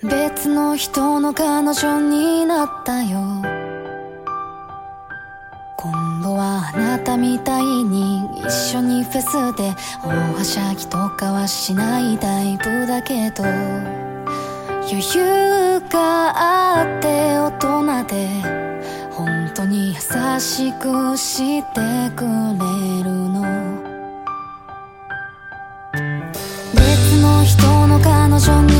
別の人の彼女になったよ。今度はあなたみたいに一緒にフェスで大はしゃぎとかはしないタイプだけど余裕があって大人で本当に優しくしてくれるの。別の人の彼女に